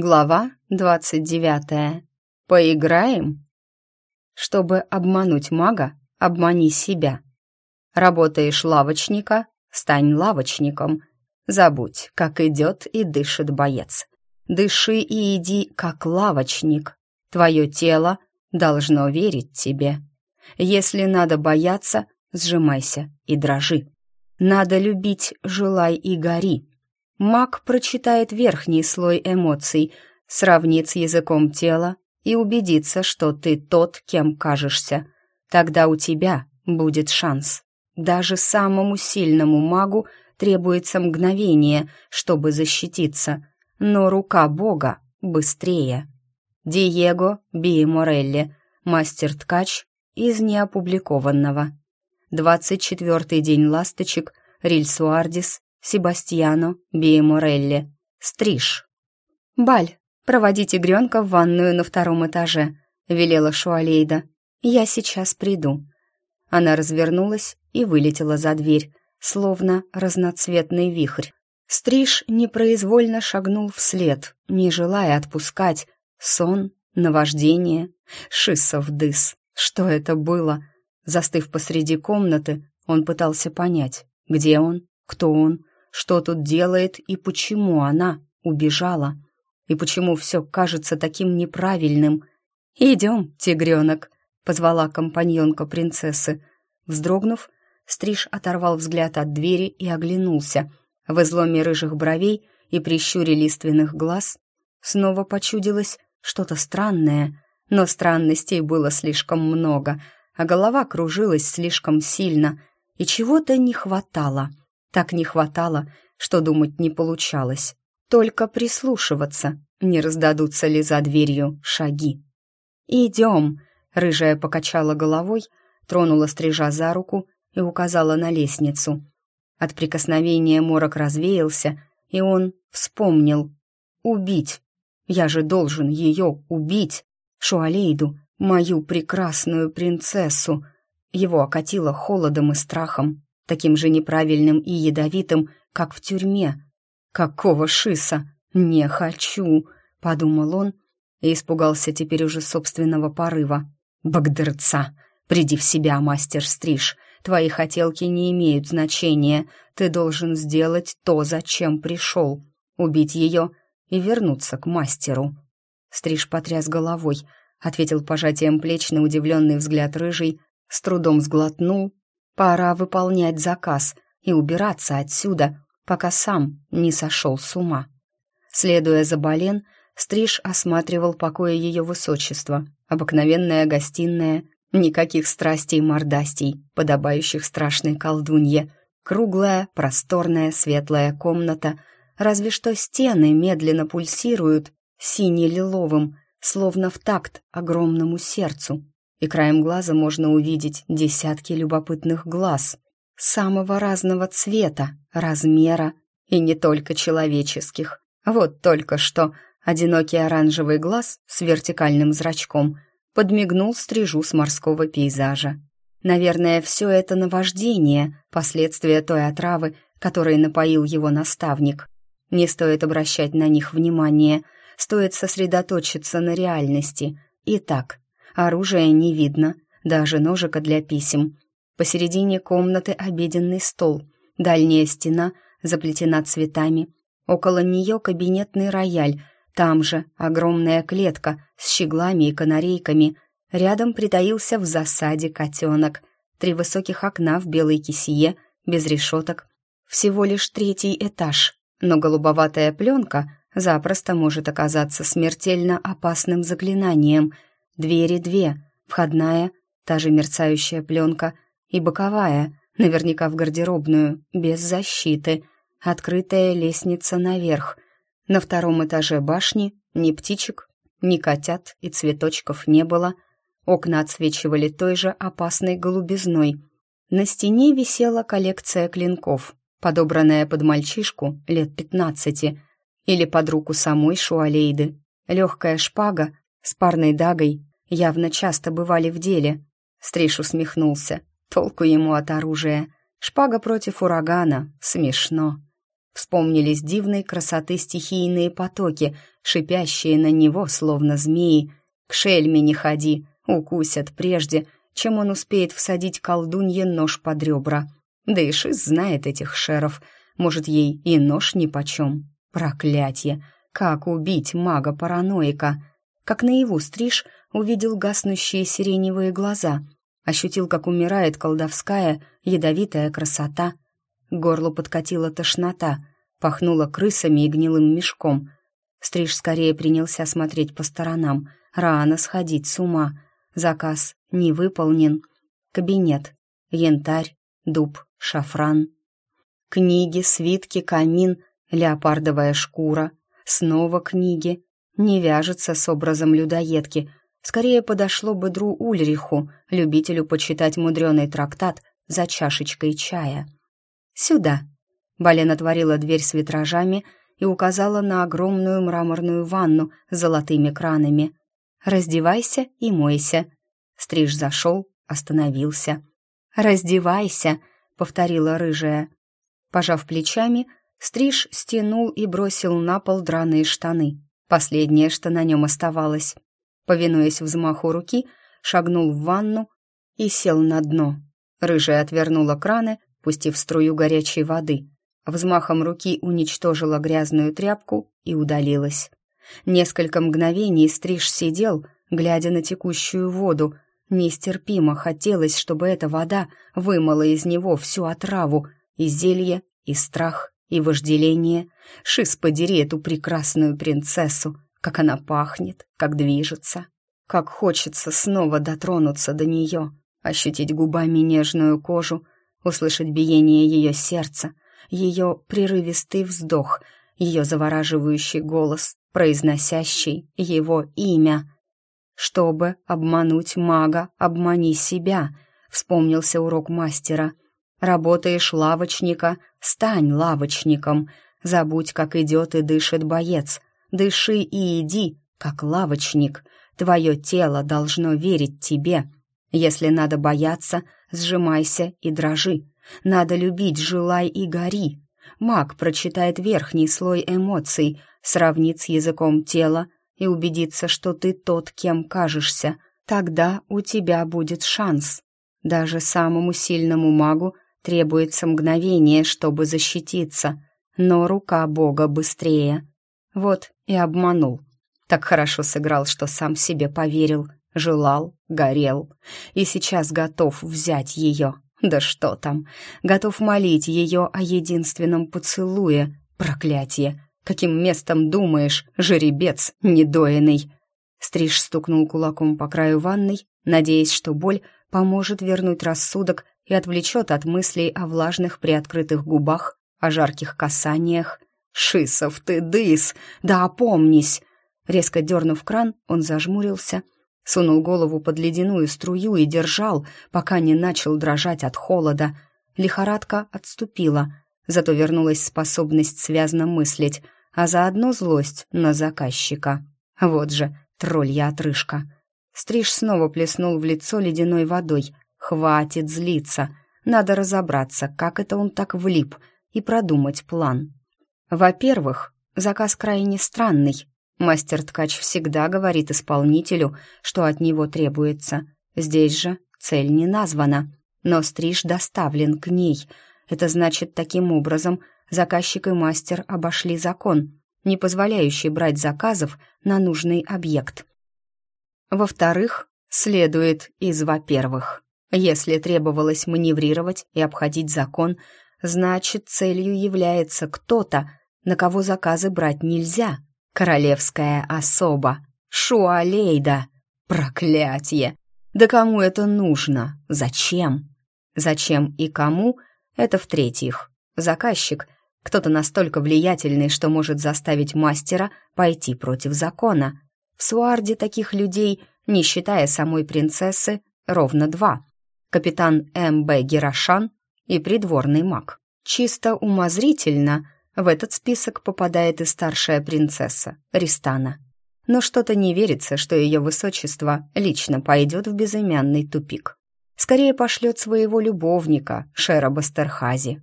Глава двадцать девятая. Поиграем? Чтобы обмануть мага, обмани себя. Работаешь лавочника, стань лавочником. Забудь, как идет и дышит боец. Дыши и иди, как лавочник. Твое тело должно верить тебе. Если надо бояться, сжимайся и дрожи. Надо любить, желай и гори. Маг прочитает верхний слой эмоций, сравнит с языком тела и убедится, что ты тот, кем кажешься. Тогда у тебя будет шанс. Даже самому сильному магу требуется мгновение, чтобы защититься, но рука Бога быстрее. Диего Би Морелли, мастер-ткач из неопубликованного. 24-й день ласточек, Рильсуардис, Себастьяно Биеморелли. Стриж. «Баль, проводи тигренка в ванную на втором этаже», — велела Шуалейда. «Я сейчас приду». Она развернулась и вылетела за дверь, словно разноцветный вихрь. Стриж непроизвольно шагнул вслед, не желая отпускать. Сон, наваждение, шиссов дыс. Что это было? Застыв посреди комнаты, он пытался понять, где он, кто он, что тут делает и почему она убежала, и почему все кажется таким неправильным. «Идем, тигренок», — позвала компаньонка принцессы. Вздрогнув, Стриж оторвал взгляд от двери и оглянулся. В изломе рыжих бровей и прищуре лиственных глаз снова почудилось что-то странное, но странностей было слишком много, а голова кружилась слишком сильно, и чего-то не хватало — так не хватало, что думать не получалось. Только прислушиваться, не раздадутся ли за дверью шаги. «Идем!» — рыжая покачала головой, тронула стрижа за руку и указала на лестницу. От прикосновения морок развеялся, и он вспомнил. «Убить! Я же должен ее убить! Шуалейду, мою прекрасную принцессу!» Его окатило холодом и страхом таким же неправильным и ядовитым, как в тюрьме. «Какого шиса? Не хочу!» — подумал он и испугался теперь уже собственного порыва. «Багдерца! Приди в себя, мастер Стриж! Твои хотелки не имеют значения. Ты должен сделать то, зачем пришел. Убить ее и вернуться к мастеру». Стриж потряс головой, ответил пожатием плеч на удивленный взгляд рыжий, с трудом сглотнул Пора выполнять заказ и убираться отсюда, пока сам не сошел с ума. Следуя за Бален, Стриж осматривал покои ее высочества. Обыкновенная гостиная, никаких страстей и мордастей, подобающих страшной колдунье. Круглая, просторная, светлая комната, разве что стены медленно пульсируют сине-лиловым, словно в такт огромному сердцу и краем глаза можно увидеть десятки любопытных глаз самого разного цвета, размера и не только человеческих. Вот только что одинокий оранжевый глаз с вертикальным зрачком подмигнул стрижу с морского пейзажа. Наверное, все это наваждение, последствия той отравы, которой напоил его наставник. Не стоит обращать на них внимание, стоит сосредоточиться на реальности. Итак, Оружия не видно, даже ножика для писем. Посередине комнаты обеденный стол, дальняя стена заплетена цветами. Около нее кабинетный рояль, там же огромная клетка с щеглами и канарейками. Рядом притаился в засаде котенок. Три высоких окна в белой кисее, без решеток. Всего лишь третий этаж, но голубоватая пленка запросто может оказаться смертельно опасным заклинанием — Двери две, входная, та же мерцающая пленка, и боковая, наверняка в гардеробную, без защиты, открытая лестница наверх. На втором этаже башни ни птичек, ни котят и цветочков не было. Окна отсвечивали той же опасной голубизной. На стене висела коллекция клинков, подобранная под мальчишку лет пятнадцати или под руку самой Шуалейды. Легкая шпага с парной дагой явно часто бывали в деле. Стриж усмехнулся. Толку ему от оружия. Шпага против урагана. Смешно. Вспомнились дивной красоты стихийные потоки, шипящие на него, словно змеи. К шельме не ходи, укусят прежде, чем он успеет всадить колдунье нож под ребра. Да и Шиз знает этих шеров, может, ей и нож нипочем. Проклятье! Как убить мага-параноика? Как наяву стриж увидел гаснущие сиреневые глаза, ощутил, как умирает колдовская, ядовитая красота. К горлу подкатила тошнота, пахнула крысами и гнилым мешком. Стриж скорее принялся смотреть по сторонам. Рано сходить с ума. Заказ не выполнен. Кабинет. Янтарь, дуб, шафран. Книги, свитки, камин, леопардовая шкура. Снова книги. Не вяжется с образом людоедки. Скорее подошло бы Дру Ульриху, любителю почитать мудреный трактат за чашечкой чая. «Сюда!» Бален отворила дверь с витражами и указала на огромную мраморную ванну с золотыми кранами. «Раздевайся и мойся». Стриж зашел, остановился. «Раздевайся», — повторила рыжая. Пожав плечами, Стриж стянул и бросил на пол драные штаны. Последнее, что на нем оставалось. Повинуясь взмаху руки, шагнул в ванну и сел на дно. Рыжая отвернула краны, пустив струю горячей воды. Взмахом руки уничтожила грязную тряпку и удалилась. Несколько мгновений Стриж сидел, глядя на текущую воду. Нестерпимо хотелось, чтобы эта вода вымыла из него всю отраву, и зелье, и страх, и вожделение. Шиз подери эту прекрасную принцессу, как она пахнет, как движется. Как хочется снова дотронуться до нее, ощутить губами нежную кожу, услышать биение ее сердца, ее прерывистый вздох, ее завораживающий голос, произносящий его имя. «Чтобы обмануть мага, обмани себя», — вспомнился урок мастера. «Работаешь лавочника, стань лавочником. Забудь, как идет и дышит боец. Дыши и иди, как лавочник. Твое тело должно верить тебе. Если надо бояться, сжимайся и дрожи. Надо любить, желай и гори. Маг прочитает верхний слой эмоций, сравнит с языком тела и убедится, что ты тот, кем кажешься. Тогда у тебя будет шанс. Даже самому сильному магу требуется мгновение, чтобы защититься, но рука Бога быстрее. Вот и обманул. Так хорошо сыграл, что сам себе поверил, желал, горел, и сейчас готов взять ее. Да что там, готов молить ее о единственном поцелуе. Проклятие! Каким местом думаешь, жеребец недоенный?» Стриж стукнул кулаком по краю ванной, надеясь, что боль поможет вернуть рассудок и отвлечет от мыслей о влажных приоткрытых губах, о жарких касаниях. «Шисов ты дыс! Да опомнись!» Резко дернув кран, он зажмурился — сунул голову под ледяную струю и держал, пока не начал дрожать от холода. Лихорадка отступила, зато вернулась способность связно мыслить, а заодно злость на заказчика. Вот же, троллья отрыжка. Стриж снова плеснул в лицо ледяной водой. «Хватит злиться. Надо разобраться, как это он так влип, и продумать план». Во-первых, заказ крайне странный. Мастер-ткач всегда говорит исполнителю, что от него требуется. Здесь же цель не названа, но стриж доставлен к ней. Это значит, таким образом заказчик и мастер обошли закон, не позволяющий брать заказов на нужный объект. Во-вторых, следует из во-первых. Если требовалось маневрировать и обходить закон, значит, целью является кто-то, на кого заказы брать нельзя — Королевская особа. Шуалейда. Проклятие! Да кому это нужно? Зачем? Зачем и кому? Это в-третьих. Заказчик — кто-то настолько влиятельный, что может заставить мастера пойти против закона. В Суарде таких людей, не считая самой принцессы, ровно два. Капитан М.Б. Герашан и придворный маг. Чисто умозрительно — в этот список попадает и старшая принцесса, Ристана. Но что-то не верится, что ее высочество лично пойдет в безымянный тупик. Скорее пошлет своего любовника, Шера Бастерхази.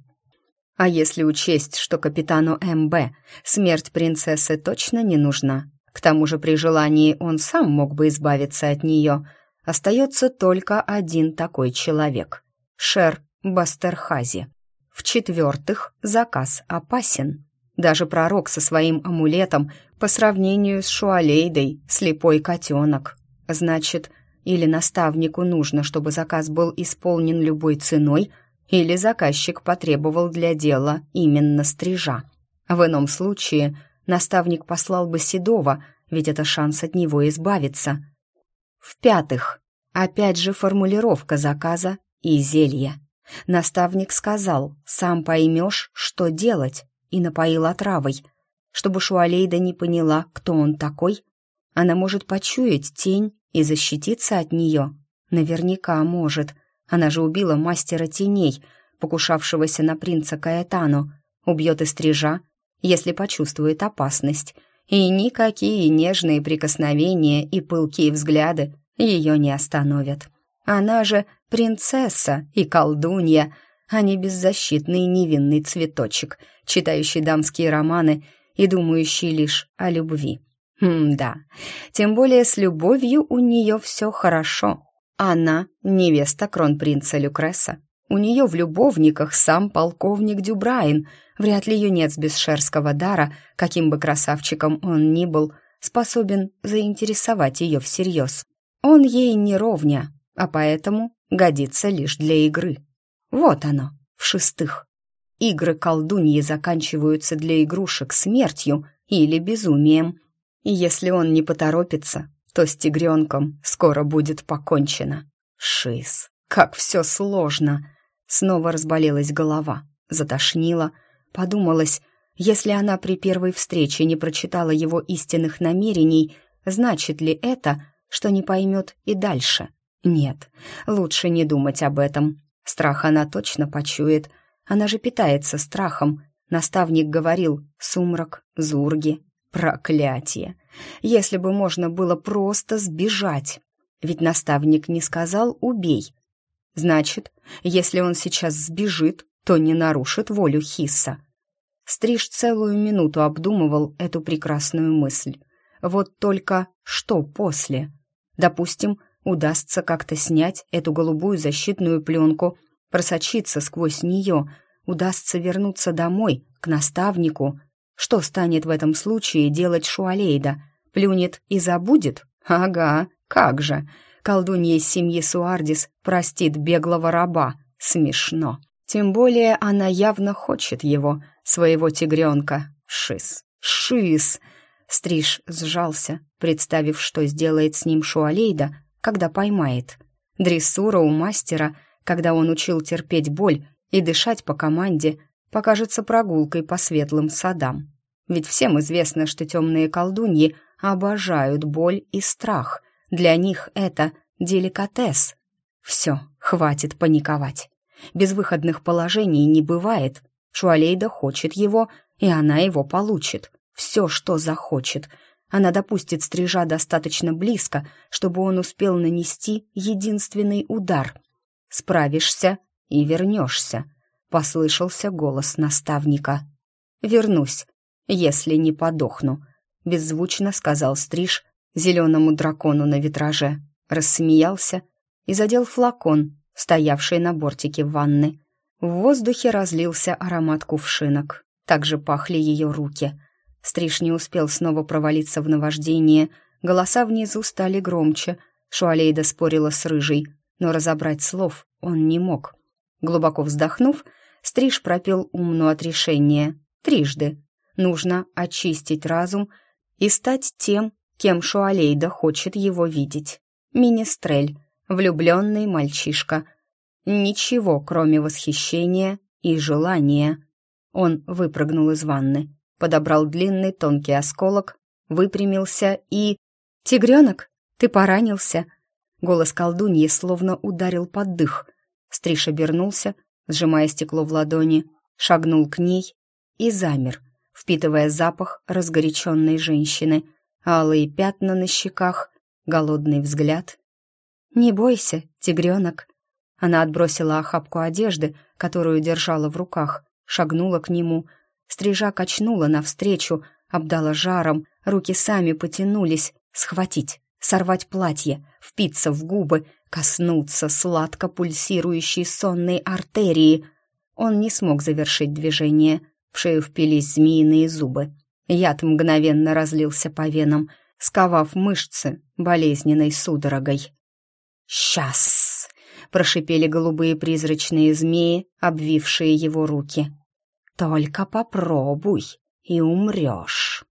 А если учесть, что капитану МБ смерть принцессы точно не нужна, к тому же при желании он сам мог бы избавиться от нее, остается только один такой человек — Шер Бастерхази. В-четвертых, заказ опасен. Даже пророк со своим амулетом по сравнению с Шуалейдой — слепой котенок. Значит, или наставнику нужно, чтобы заказ был исполнен любой ценой, или заказчик потребовал для дела именно стрижа. В ином случае наставник послал бы Седова, ведь это шанс от него избавиться. В-пятых, опять же формулировка заказа и зелья. Наставник сказал, сам поймешь, что делать, и напоил отравой, чтобы Шуалейда не поняла, кто он такой. Она может почуять тень и защититься от нее. Наверняка может. Она же убила мастера теней, покушавшегося на принца Каэтану. Убьет и стрижа, если почувствует опасность. И никакие нежные прикосновения и пылкие взгляды ее не остановят. Она же принцесса и колдунья, а не беззащитный невинный цветочек, читающий дамские романы и думающий лишь о любви. Хм, да, тем более с любовью у нее все хорошо. Она невеста кронпринца Люкреса. У нее в любовниках сам полковник Дюбрайн. Вряд ли юнец без шерского дара, каким бы красавчиком он ни был, способен заинтересовать ее всерьез. Он ей не ровня, а поэтому годится лишь для игры. Вот оно, в-шестых. Игры колдуньи заканчиваются для игрушек смертью или безумием, и если он не поторопится, то с тигренком скоро будет покончено. Шиз, как все сложно. Снова разболелась голова, затошнила, подумалось, если она при первой встрече не прочитала его истинных намерений, значит ли это, что не поймет и дальше? Нет, лучше не думать об этом. Страх она точно почует. Она же питается страхом. Наставник говорил «сумрак, зурги, Проклятие! Если бы можно было просто сбежать. Ведь наставник не сказал «убей». Значит, если он сейчас сбежит, то не нарушит волю Хисса. Стриж целую минуту обдумывал эту прекрасную мысль. Вот только что после? Допустим, удастся как-то снять эту голубую защитную пленку, просочиться сквозь нее, удастся вернуться домой, к наставнику, что станет в этом случае делать Шуалейда? Плюнет и забудет? Ага, как же. Колдунья из семьи Суардис простит беглого раба. Смешно. Тем более она явно хочет его, своего тигренка. Шиз. Шиз. Стриж сжался, представив, что сделает с ним Шуалейда, когда поймает. Дрессура у мастера, когда он учил терпеть боль и дышать по команде, покажется прогулкой по светлым садам. Ведь всем известно, что темные колдуньи обожают боль и страх. Для них это деликатес. Все, хватит паниковать. Безвыходных положений не бывает. Шуалейда хочет его, и она его получит. Все, что захочет. Она допустит стрижа достаточно близко, чтобы он успел нанести единственный удар. Справишься и вернешься послышался голос наставника. «Вернусь, если не подохну», — беззвучно сказал Стриж зеленому дракону на витраже, рассмеялся и задел флакон, стоявший на бортике ванны. В воздухе разлился аромат кувшинок. Также пахли ее руки. Стриж не успел снова провалиться в наваждение. Голоса внизу стали громче. Шуалейда спорила с Рыжей, но разобрать слов он не мог. Глубоко вздохнув, Стриж пропел умно от решения. Трижды. Нужно очистить разум и стать тем, кем Шуалейда хочет его видеть. Министрель, влюбленный мальчишка. Ничего, кроме восхищения и желания. Он выпрыгнул из ванны, подобрал длинный тонкий осколок, выпрямился и... «Тигренок, ты поранился!» Голос колдуньи словно ударил под дых. Стриж обернулся, сжимая стекло в ладони, шагнул к ней и замер, впитывая запах разгоряченной женщины, алые пятна на щеках, голодный взгляд. «Не бойся, тигренок!» Она отбросила охапку одежды, которую держала в руках, шагнула к нему. Стрижа качнула навстречу, обдала жаром, руки сами потянулись, схватить, сорвать платье, впиться в губы, коснуться сладко пульсирующей сонной артерии. Он не смог завершить движение. В шею впились змеиные зубы. Яд мгновенно разлился по венам, сковав мышцы болезненной судорогой. «Сейчас!» — прошипели голубые призрачные змеи, обвившие его руки. «Только попробуй, и умрешь!»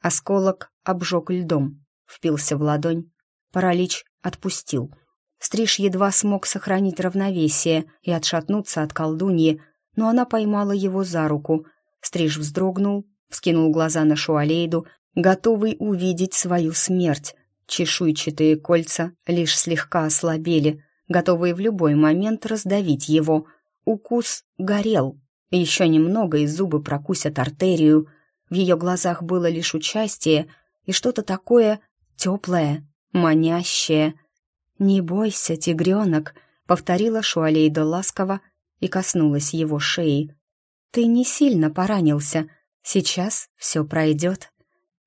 Осколок обжег льдом, впился в ладонь. Паралич отпустил. Стриж едва смог сохранить равновесие и отшатнуться от колдуньи, но она поймала его за руку. Стриж вздрогнул, вскинул глаза на Шуалейду, готовый увидеть свою смерть. Чешуйчатые кольца лишь слегка ослабели, готовые в любой момент раздавить его. Укус горел. Еще немного, и зубы прокусят артерию. В ее глазах было лишь участие и что-то такое теплое, манящее. «Не бойся, тигренок», — повторила Шуалейда ласково и коснулась его шеи. «Ты не сильно поранился. Сейчас все пройдет».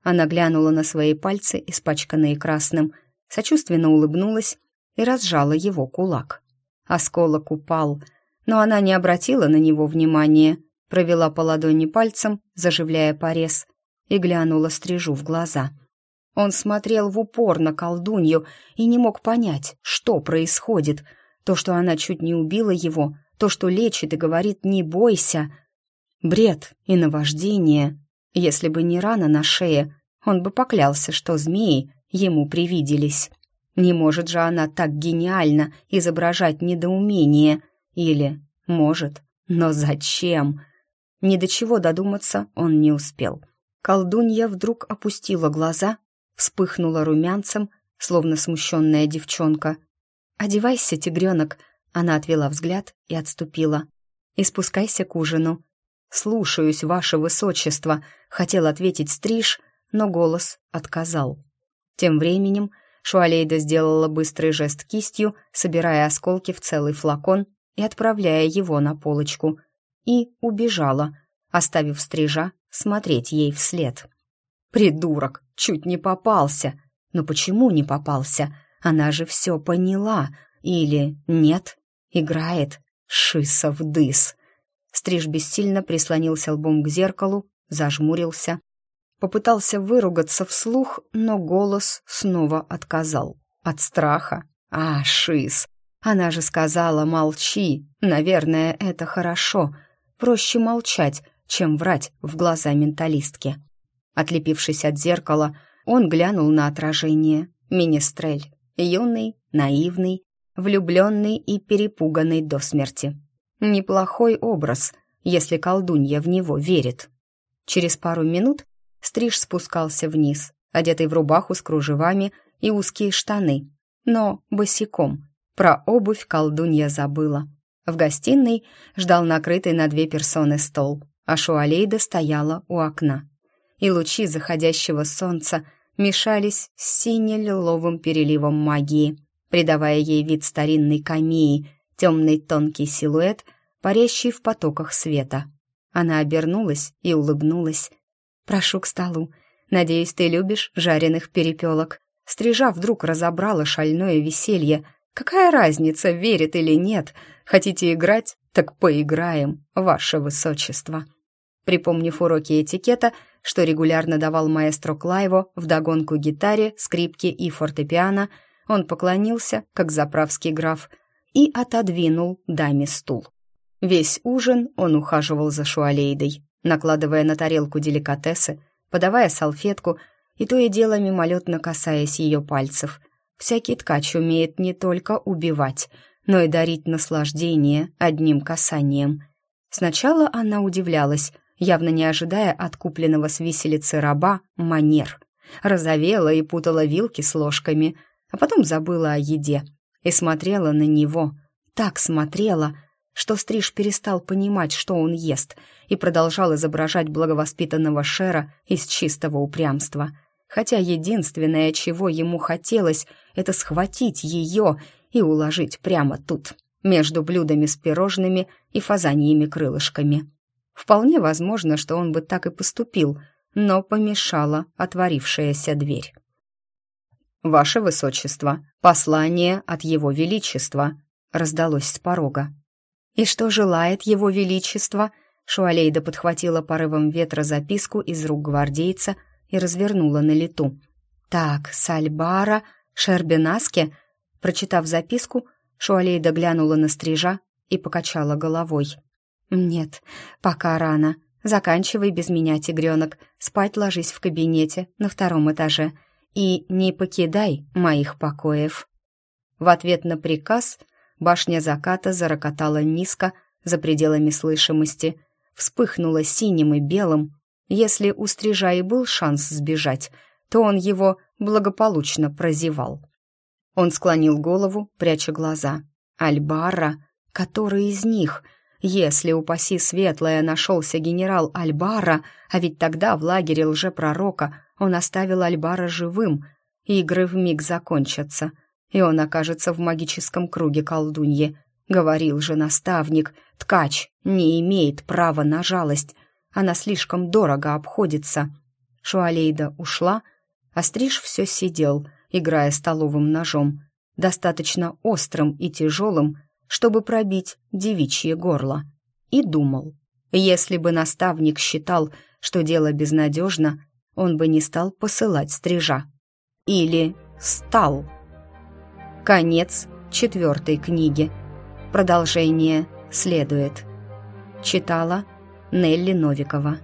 Она глянула на свои пальцы, испачканные красным, сочувственно улыбнулась и разжала его кулак. Осколок упал, но она не обратила на него внимания, провела по ладони пальцем, заживляя порез, и глянула стрижу в глаза. Он смотрел в упор на колдунью и не мог понять, что происходит. То, что она чуть не убила его, то, что лечит и говорит «не бойся». Бред и наваждение. Если бы не рана на шее, он бы поклялся, что змеи ему привиделись. Не может же она так гениально изображать недоумение. Или, может, но зачем? Ни до чего додуматься он не успел. Колдунья вдруг опустила глаза, вспыхнула румянцем, словно смущенная девчонка. «Одевайся, тигренок!» Она отвела взгляд и отступила. «И спускайся к ужину». «Слушаюсь, ваше высочество», — хотел ответить стриж, но голос отказал. Тем временем Шуалейда сделала быстрый жест кистью, собирая осколки в целый флакон и отправляя его на полочку. И убежала, оставив стрижа смотреть ей вслед. «Придурок! Чуть не попался!» «Но почему не попался? Она же все поняла. Или нет? Играет? Шисов дыс!» Стриж бессильно прислонился лбом к зеркалу, зажмурился Попытался выругаться вслух, но голос снова отказал. От страха. А, шиз. Она же сказала «молчи». Наверное, это хорошо. Проще молчать, чем врать в глаза менталистки. Отлепившись от зеркала, он глянул на отражение. Министрель. Юный, наивный, влюбленный и перепуганный до смерти. Неплохой образ, если колдунья в него верит. Через пару минут Стриж спускался вниз, одетый в рубаху с кружевами и узкие штаны, но босиком. Про обувь колдунья забыла. В гостиной ждал накрытый на две персоны стол, а Шуалейда стояла у окна. И лучи заходящего солнца мешались с сине-лиловым переливом магии, придавая ей вид старинной камеи, темный тонкий силуэт, парящий в потоках света. Она обернулась и улыбнулась, Прошу к столу. Надеюсь, ты любишь жареных перепелок. Стрижа вдруг разобрала шальное веселье. Какая разница, верит или нет? Хотите играть? Так поиграем, ваше высочество. Припомнив уроки этикета, что регулярно давал маэстро Клайво вдогонку гитаре, скрипке и фортепиано, он поклонился, как заправский граф, и отодвинул даме стул. Весь ужин он ухаживал за Шуалейдой, накладывая на тарелку деликатесы, подавая салфетку и то и дело мимолетно касаясь ее пальцев. Всякий ткач умеет не только убивать, но и дарить наслаждение одним касанием. Сначала она удивлялась, явно не ожидая от купленного с виселицы раба манер. Розовела и путала вилки с ложками, а потом забыла о еде и смотрела на него. Так смотрела, что Стриж перестал понимать, что он ест, и продолжал изображать благовоспитанного Шера из чистого упрямства. Хотя единственное, чего ему хотелось, это схватить ее и уложить прямо тут, между блюдами с пирожными и фазаньими крылышками. Вполне возможно, что он бы так и поступил, но помешала отворившаяся дверь. «Ваше Высочество, послание от Его Величества», — раздалось с порога. «И что желает Его Величество?» Шуалейда подхватила порывом ветра записку из рук гвардейца и развернула на лету. «Так, Сальбара, Шербенаске...» Прочитав записку, Шуалейда глянула на стрижа и покачала головой. «Нет, пока рано. Заканчивай без меня, тигренок. Спать ложись в кабинете на втором этаже и не покидай моих покоев». В ответ на приказ башня заката зарокотала низко, за пределами слышимости, вспыхнула синим и белым. Если у стрижа и был шанс сбежать, то он его благополучно прозевал. Он склонил голову, пряча глаза. «Альбара? Который из них?» Если, упаси светлое, нашелся генерал Альбара, а ведь тогда в лагере лжепророка он оставил Альбара живым, игры вмиг закончатся, и он окажется в магическом круге колдуньи. Говорил же наставник, ткач не имеет права на жалость, она слишком дорого обходится. Шуалейда ушла, а Стриж все сидел, играя столовым ножом, достаточно острым и тяжелым, чтобы пробить девичье горло. И думал, если бы наставник считал, что дело безнадежно, он бы не стал посылать стрижа. Или стал. Конец четвертой книги. Продолжение следует. Читала Нелли Новикова.